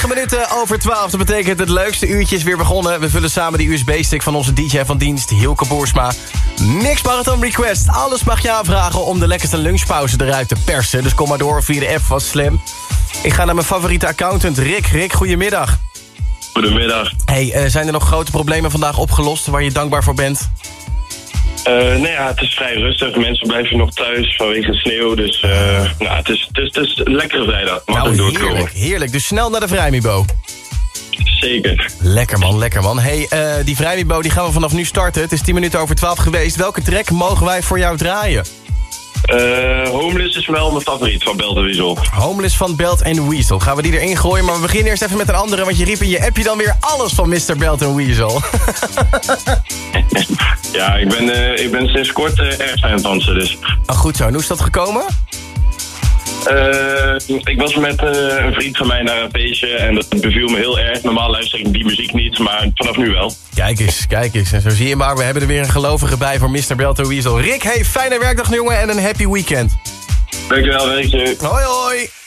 9 minuten over 12. Dat betekent het leukste uurtje is weer begonnen. We vullen samen de USB-stick van onze DJ van dienst, Hilke Boersma. Mix Marathon Request. Alles mag je aanvragen om de lekkerste lunchpauze eruit te persen. Dus kom maar door via de app van Slim. Ik ga naar mijn favoriete accountant, Rick. Rick, goedemiddag. Goedemiddag. Hey, eh, zijn er nog grote problemen vandaag opgelost waar je dankbaar voor bent? Uh, nou ja, het is vrij rustig. Mensen blijven nog thuis vanwege sneeuw. Dus uh, nou, het, is, het, is, het is een lekkere vrijdag. Mag nou, heerlijk, heerlijk. Dus snel naar de Vrijmibo. Zeker. Lekker man, lekker man. Hey, uh, die Vrijmibo die gaan we vanaf nu starten. Het is 10 minuten over 12 geweest. Welke track mogen wij voor jou draaien? Uh, Homeless is wel mijn favoriet van Belt Weasel. Homeless van Belt Weasel. Gaan we die erin gooien, maar we beginnen eerst even met een andere... want je riep in je appje dan weer alles van Mr. Belt Weasel. ja, ik ben, uh, ik ben sinds kort uh, erg aan het dansen, dus... Oh, goed zo. En hoe is dat gekomen? Uh, ik was met uh, een vriend van mij naar een feestje en dat beviel me heel erg. Normaal luister ik die muziek niet, maar vanaf nu wel. Kijk eens, kijk eens. En zo zie je maar, we hebben er weer een gelovige bij voor Mr. Belto Weasel. Rick, hey, fijne werkdag jongen en een happy weekend. Dankjewel, werkje. Hoi, hoi.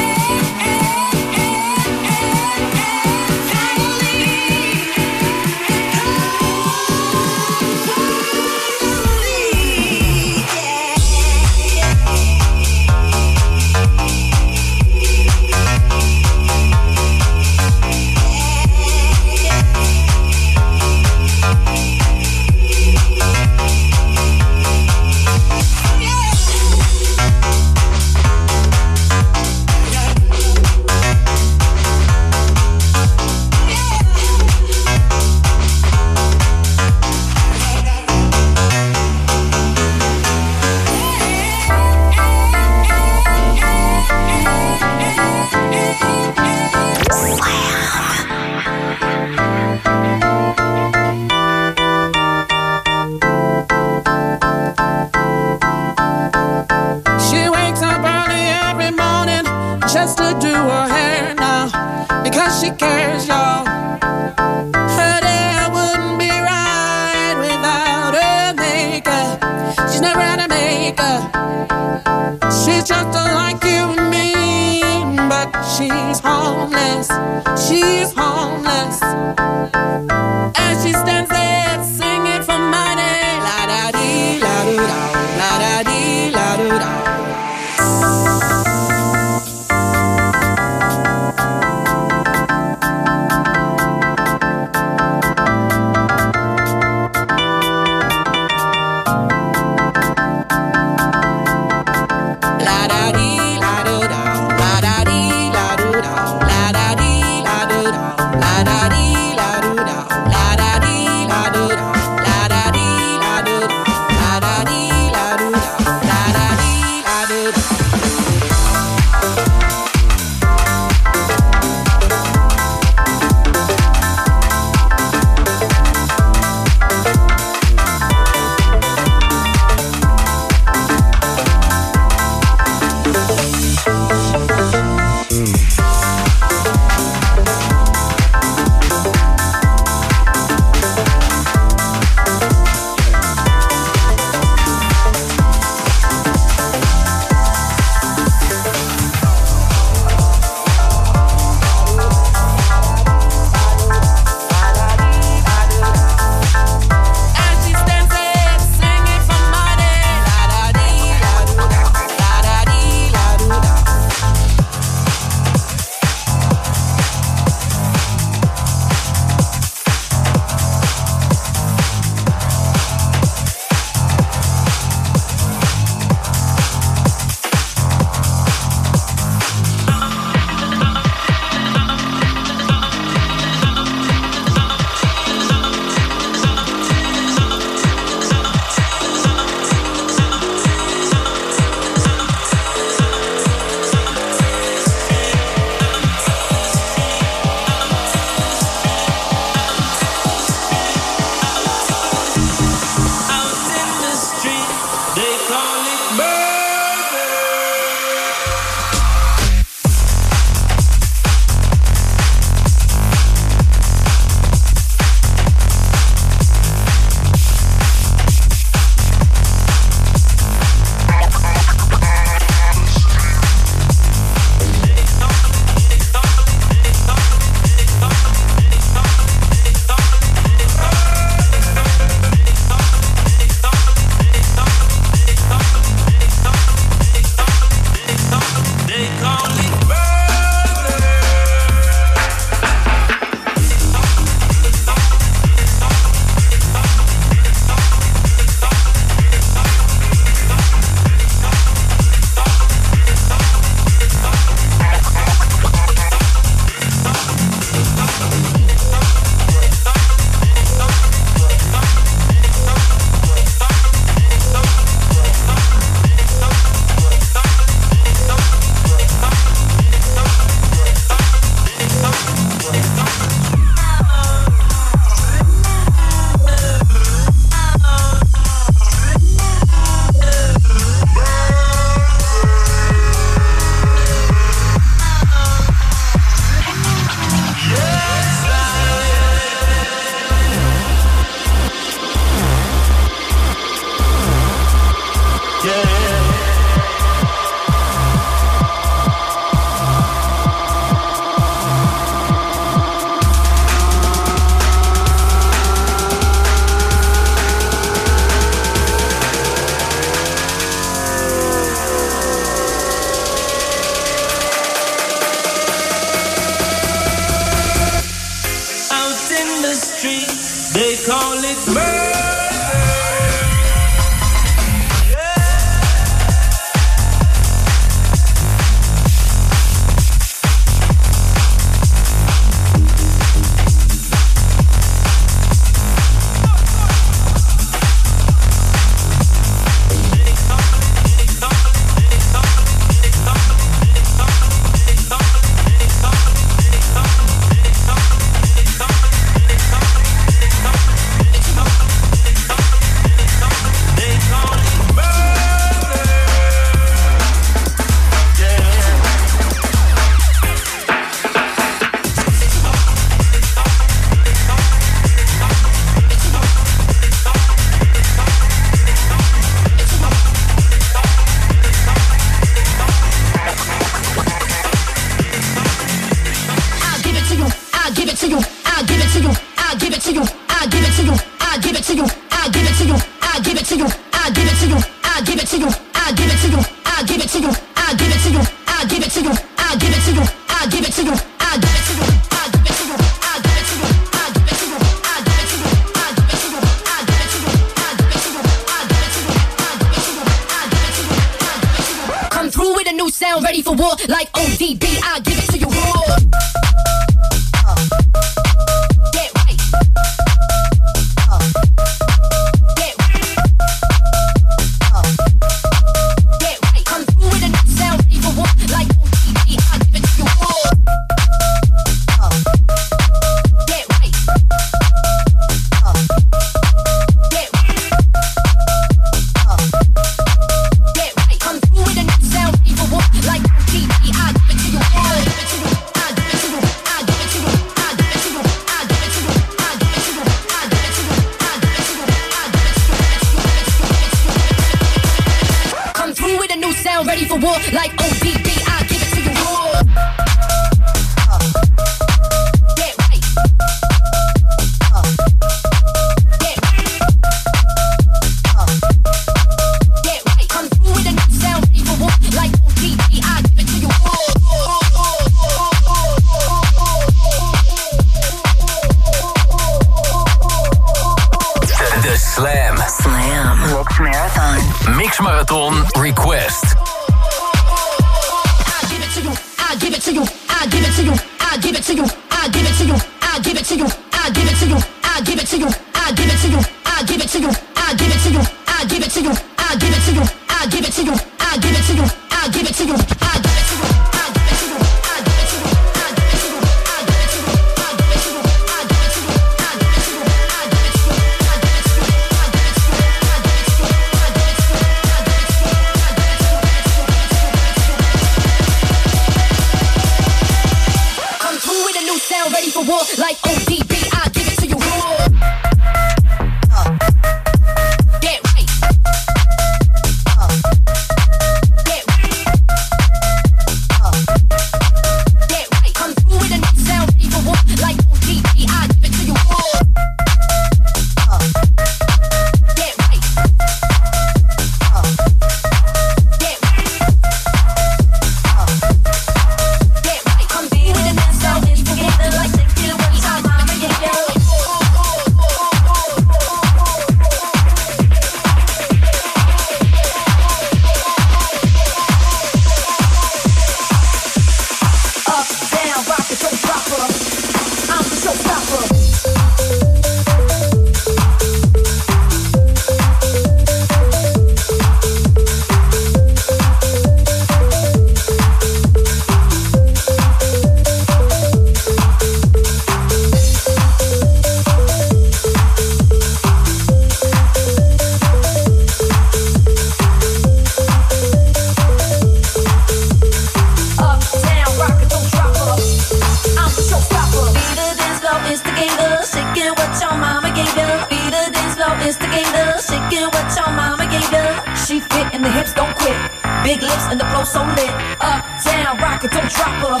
She fit and the hips don't quit. Big lips and the flow so lit. Up, down, rock don't drop her.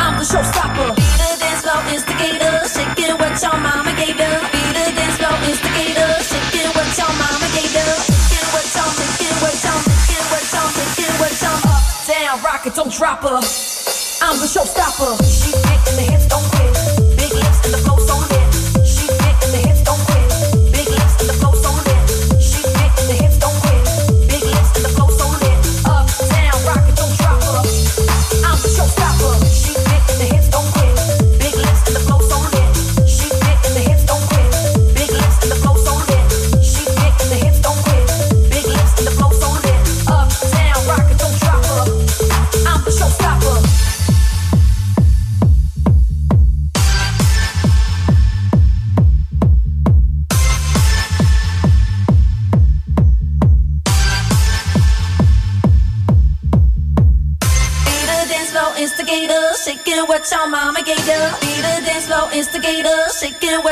I'm the showstopper. Be the dance floor instigator, shaking what your mama gave you. Be the dance floor instigator, shaking what your mama gave you. Shaking what your, shaking what your, shaking what your, shaking what your. Up, down, rock don't drop her. I'm the showstopper. She fit and the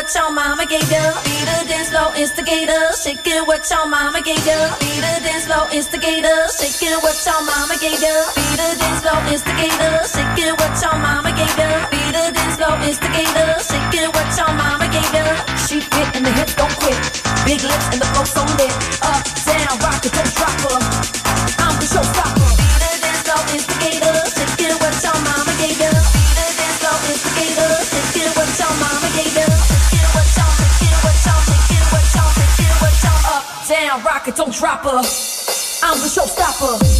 what your mama gave you. Be the dance floor instigator, shaking what your mama gave you. Be the dance floor instigator, shaking what your mama gave you. Be the dance floor instigator, shaking what your mama gave you. Be the dance floor instigator, shaking what your mama gave you. She fit in the hips, don't quit. Big lips and the flow so lit. dropper. I'm the showstopper.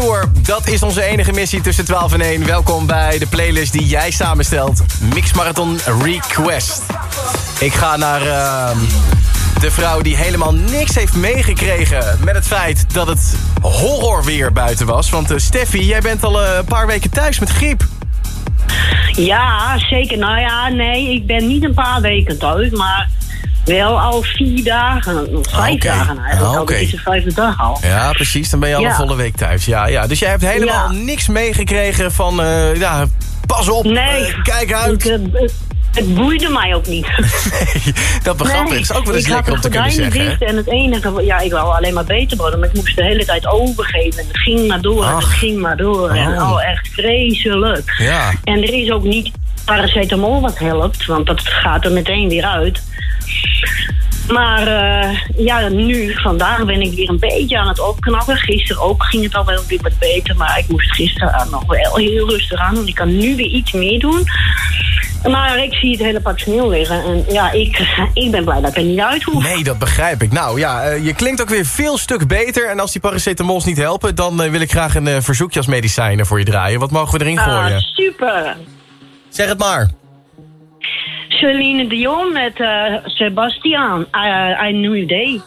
Vloer, dat is onze enige missie tussen 12 en 1. Welkom bij de playlist die jij samenstelt. Mix Marathon Request. Ik ga naar ehm, de vrouw die helemaal niks heeft meegekregen... met het feit dat het horror weer buiten was. Want eh, Steffi, jij bent al eh, een paar weken thuis met griep. Ja, zeker. Nou ja, nee, ik ben niet een paar weken thuis, maar wel al vier dagen, of vijf Oké. dagen eigenlijk. Ah, al. oké. De vijfde dag al. Ja, precies. Dan ben je al een volle week thuis. Ja, ja. Dus jij hebt helemaal Ja. niks meegekregen van... eh, ja, pas op, Nee. eh, kijk uit. Ik, eh, het, boeide mij ook niet. Nee, dat begrijp ik. is ook wel eens lekker om te kunnen zeggen. dicht en het enige, ja, ik wou alleen maar beter worden, maar ik moest de hele tijd overgeven. En het ging maar door en het ging maar door. En Oh. oh, echt vreselijk. Ja. En er is ook niet paracetamol wat helpt, want dat gaat er meteen weer uit. Maar eh, ja, nu, vandaag ben ik weer een beetje aan het opknappen. Gisteren ook ging het al wel weer wat beter, maar ik moest gisteren nog wel heel rustig aan doen. Ik kan nu weer iets meer doen. Maar ik zie het hele pak sneeuw liggen en ja, ik, ik ben blij dat ik er niet uit hoef. Nee, dat begrijp ik. Nou ja, eh, je klinkt ook weer veel stuk beter. En als die paracetamols niet helpen... dan eh, wil ik graag een verzoekje als medicijnen voor je draaien. Wat mogen we erin Ah, gooien? super. Zeg het maar. Celine Dion met eh Sebastian. I, I Knew You Day.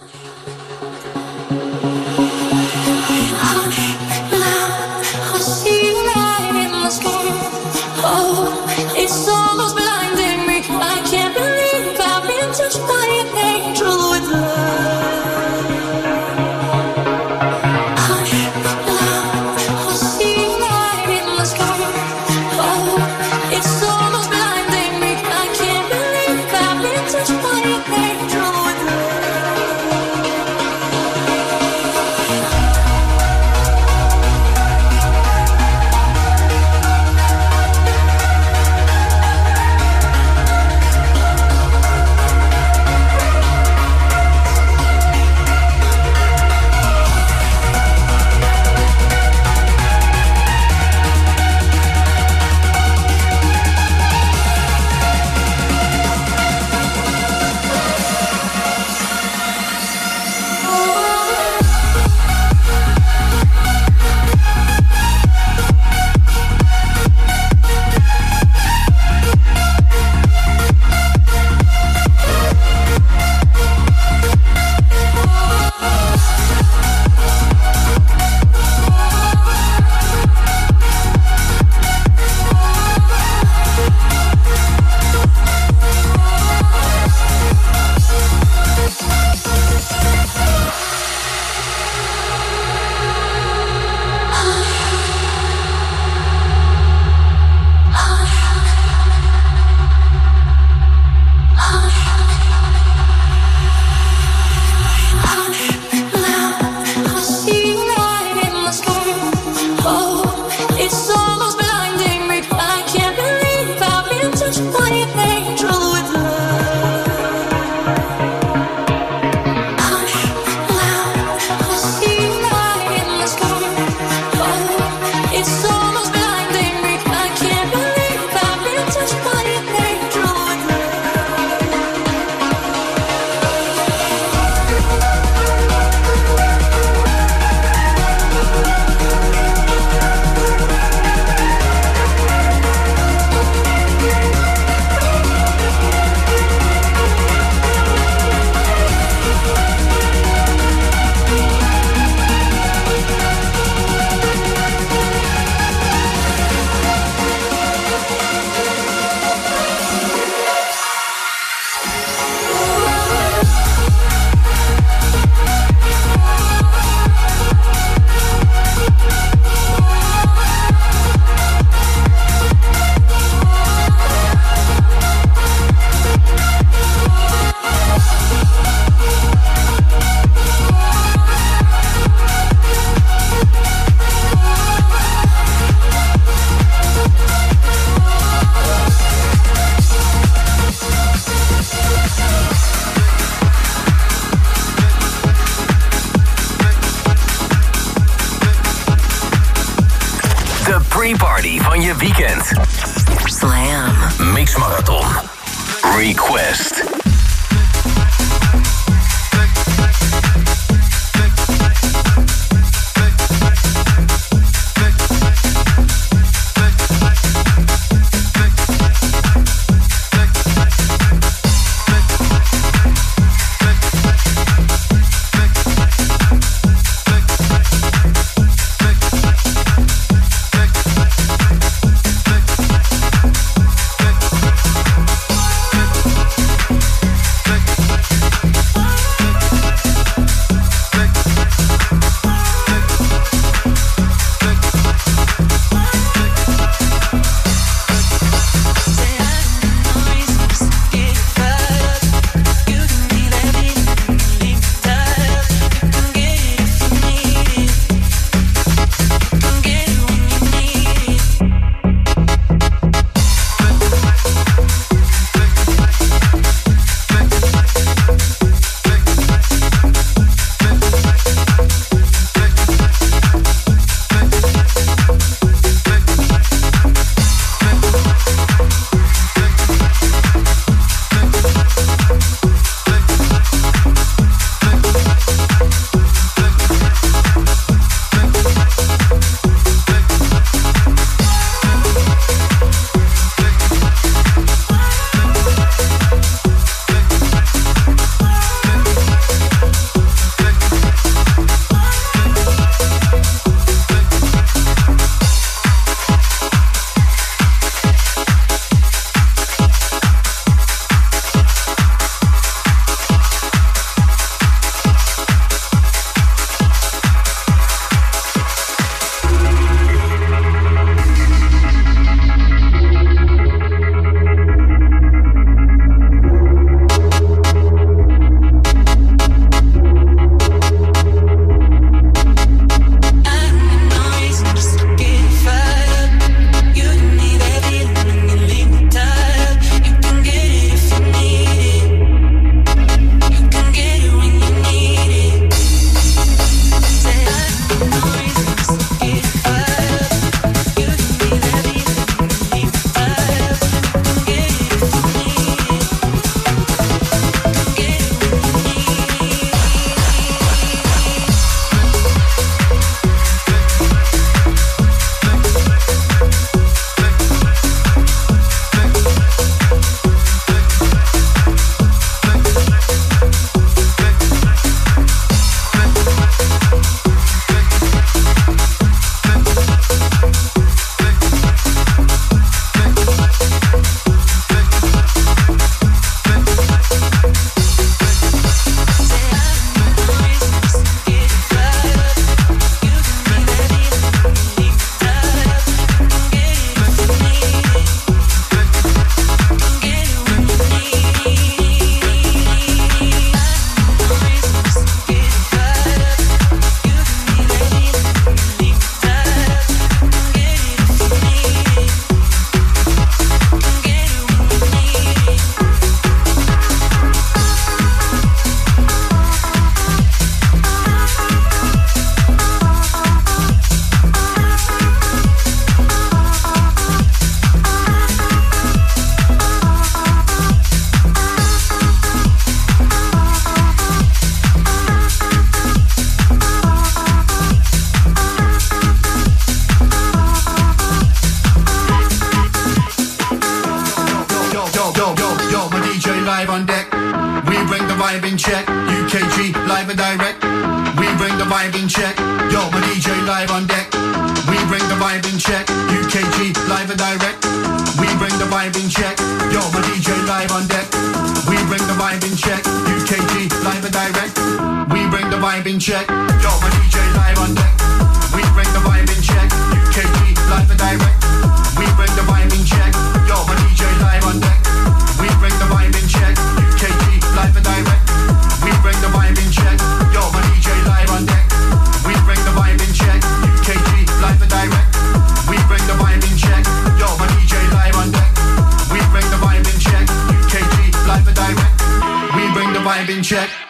Check.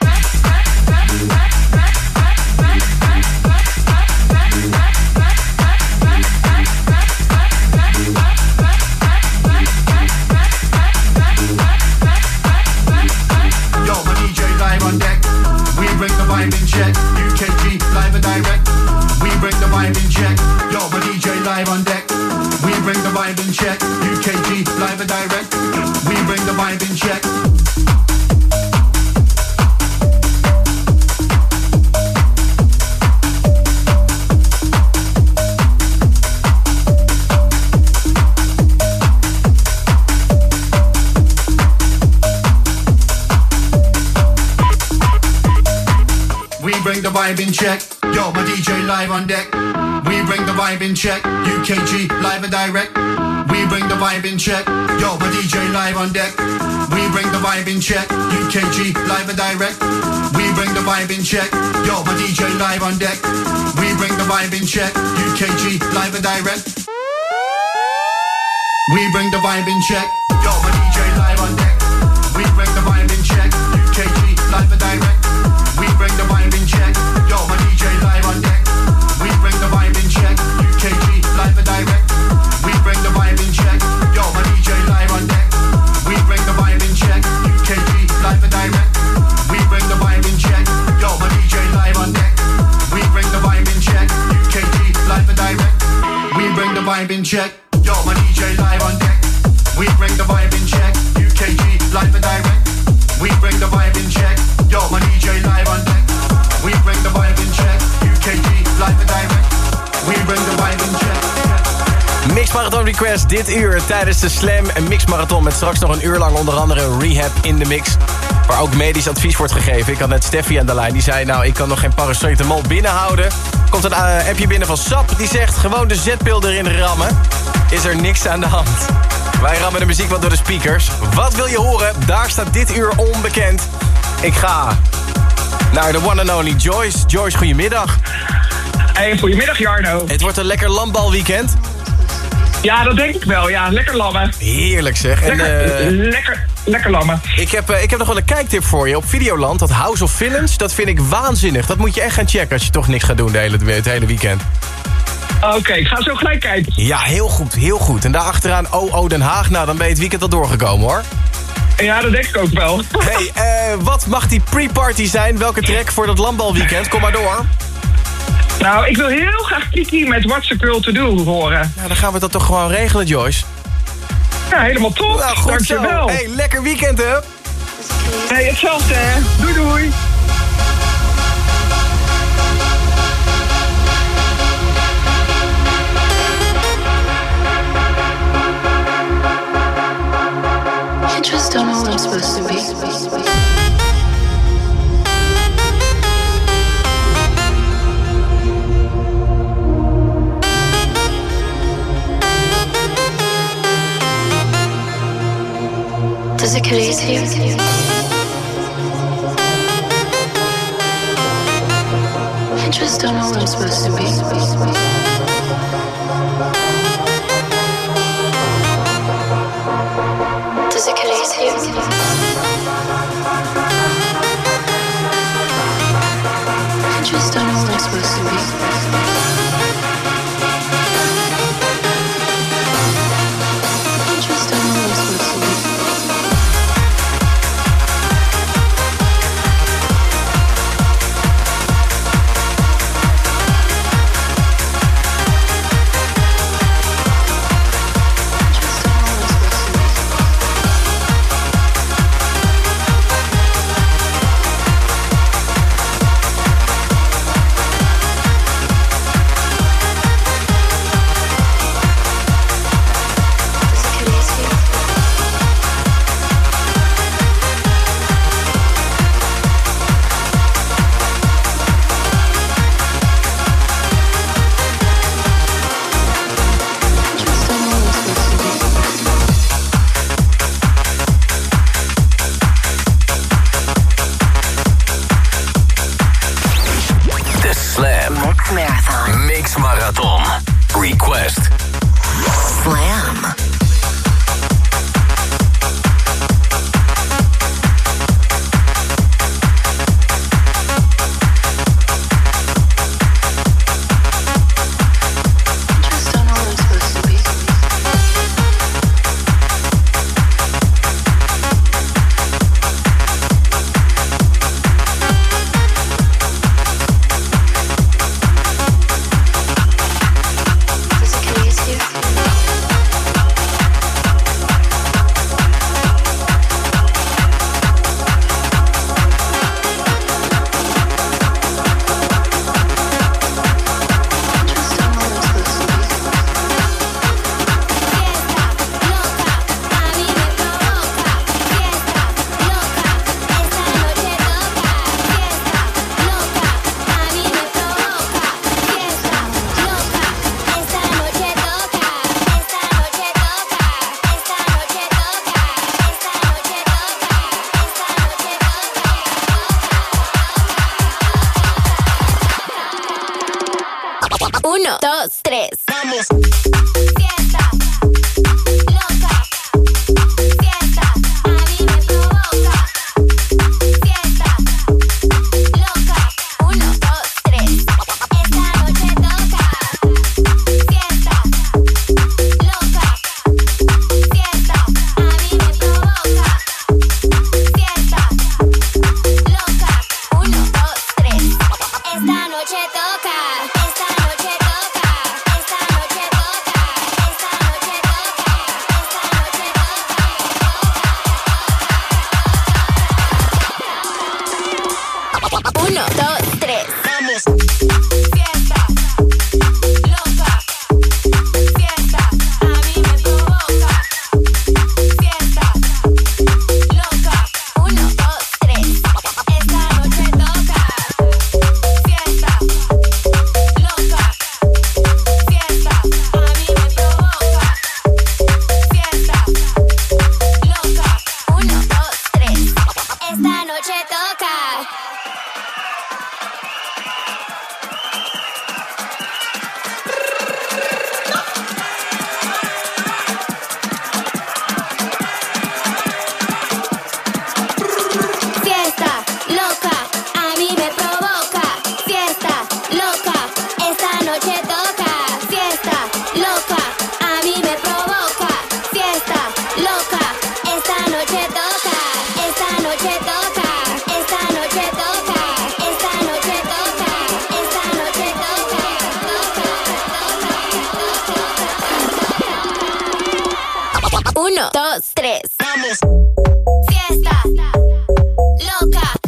Live and direct. We bring the vibe in check. Yo, my DJ live on deck. We bring the vibe in check. UKG live and direct. We bring the vibe in check. Yo, my DJ live on deck. Tijdens de Slam en Mix Marathon... met straks nog een uur lang onder andere Rehab in de Mix... waar ook medisch advies wordt gegeven. Ik had net Steffi aan de lijn, die zei... nou, ik kan nog geen paracetamol binnenhouden. Komt een uh, appje binnen van Sap, die zegt... gewoon de zetpil erin rammen. Is er niks aan de hand. Wij rammen de muziek wat door de speakers. Wat wil je horen? Daar staat dit uur onbekend. Ik ga naar de one and only Joyce. Joyce, goedemiddag. Hey, goedemiddag Jarno. Het wordt een lekker landbalweekend. Ja, dat denk ik wel. Ja, lekker lammen. Heerlijk zeg. Lekker, en, uh, lekker, lekker lammen. Ik heb, uh, ik heb nog wel een kijktip voor je. Op Videoland, dat House of Villains, dat vind ik waanzinnig. Dat moet je echt gaan checken als je toch niks gaat doen de hele, het hele weekend. Oké, okay, ik ga zo gelijk kijken. Ja, heel goed, heel goed. En daarachteraan OO Den Haag, nou dan ben je het weekend al doorgekomen hoor. Ja, dat denk ik ook wel. hey, uh, wat mag die pre-party zijn? Welke track voor dat landbalweekend? Kom maar door. Nou, ik wil heel graag Kiki met What's a Girl to Do horen. Nou, dan gaan we dat toch gewoon regelen, Joyce. Ja, helemaal top. Nou, goed Dankjewel. Zo. Hey, lekker weekend, hè? Hey, hetzelfde, hè. Doei, doei. I just don't know what I'm supposed to be. Get? I just don't know what I'm supposed to be. Uno, dos, tres, vamos. Fiesta, loca.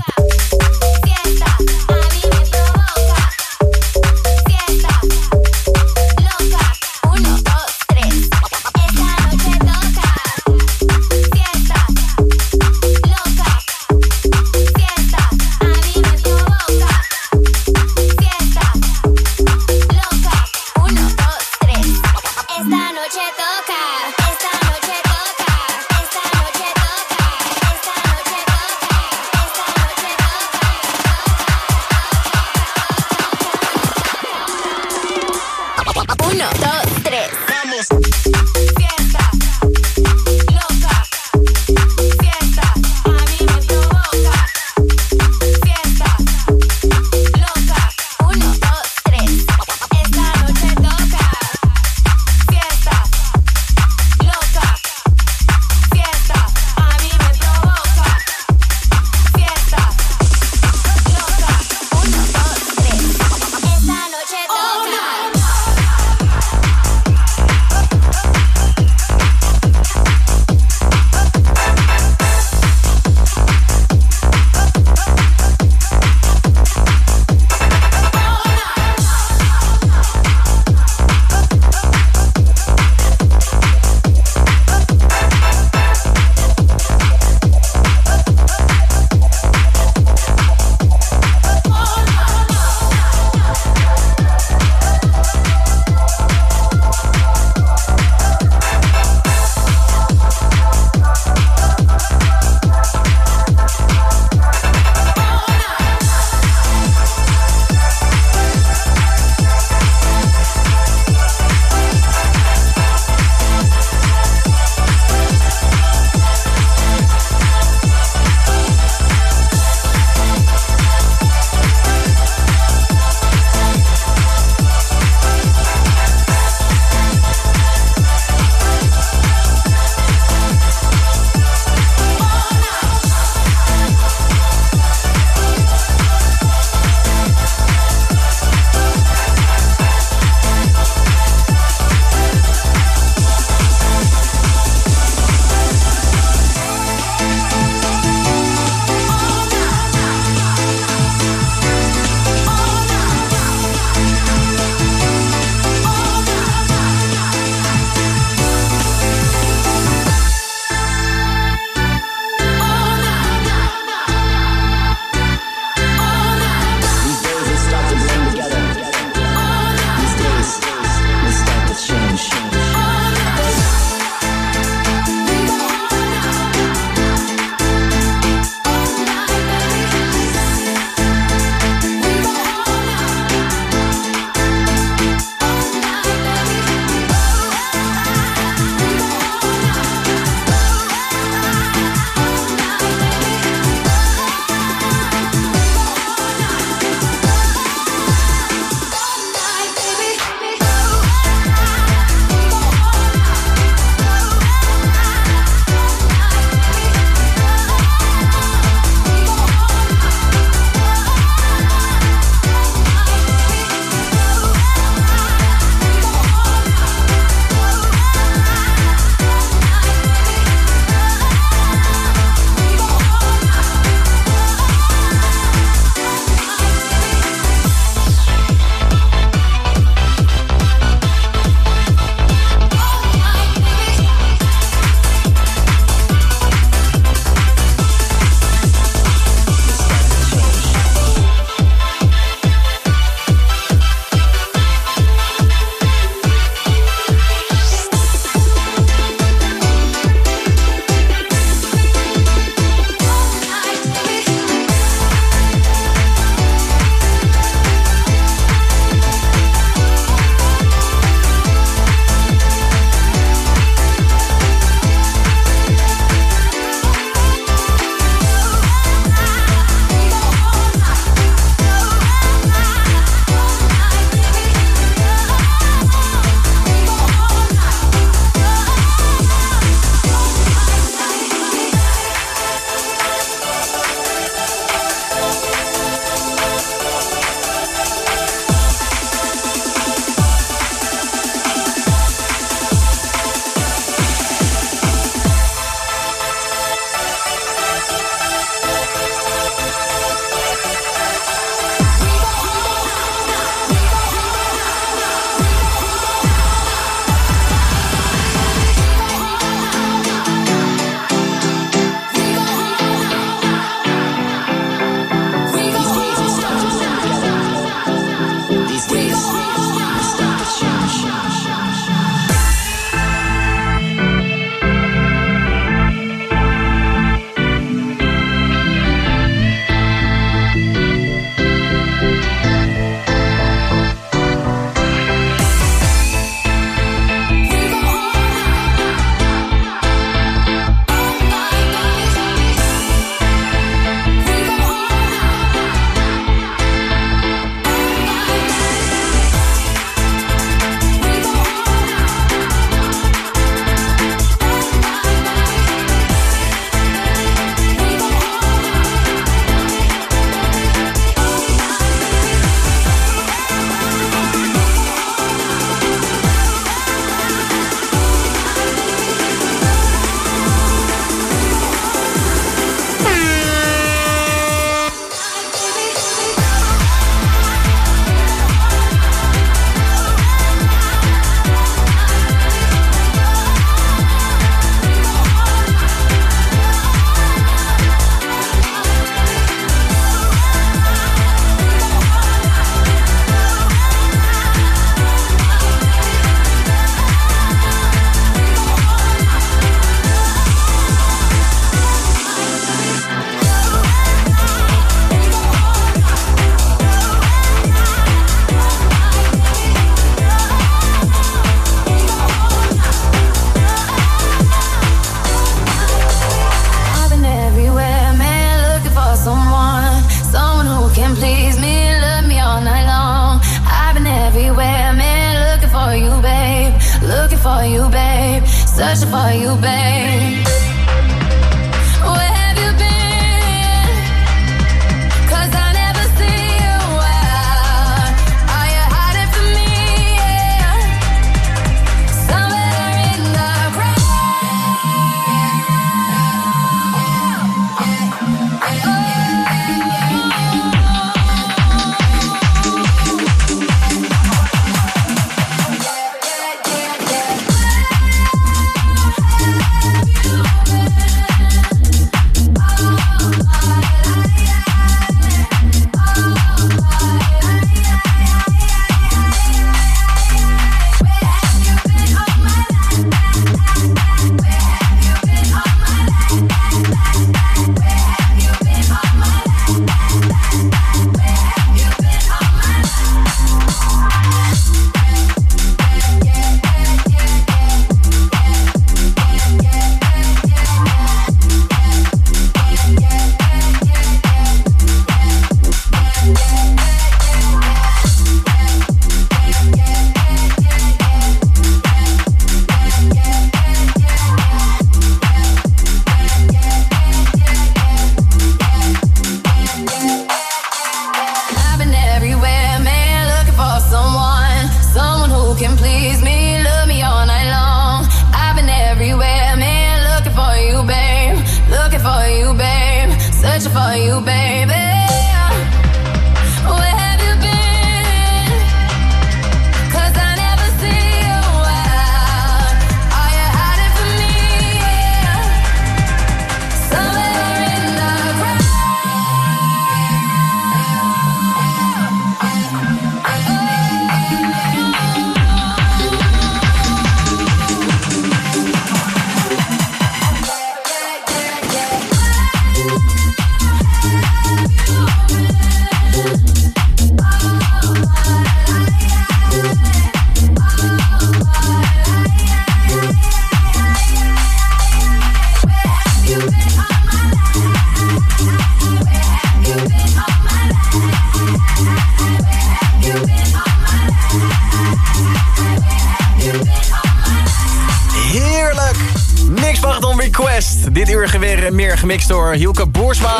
Gemixt door Hielke Boersma.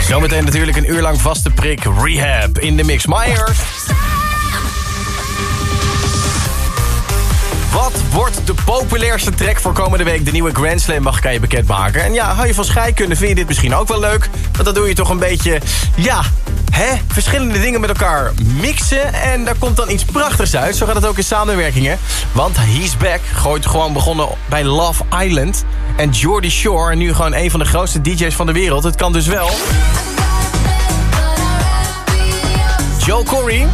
Zometeen natuurlijk een uur lang vaste prik Rehab in de Mix Myers. Wat wordt de populairste track voor komende week? De nieuwe Grand Slam mag ik aan je bekendmaken. En ja, hou je van scheikunde, vind je dit misschien ook wel leuk? Want dan doe je toch een beetje, ja, hè, verschillende dingen met elkaar mixen. En daar komt dan iets prachtigs uit. Zo gaat het ook in samenwerkingen. Want He's Back gooit gewoon begonnen bij Love Island. En Jordy Shore, nu gewoon een van de grootste DJ's van de wereld. Het kan dus wel. Joe Corey.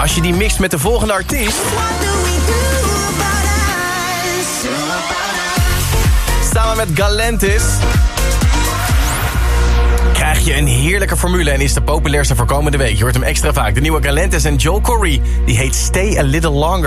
Als je die mixt met de volgende artiest... Samen met Galantis je een heerlijke formule en is de populairste voor komende week. Je hoort hem extra vaak. De nieuwe Galantis en Joel Corey, die heet Stay a Little Longer.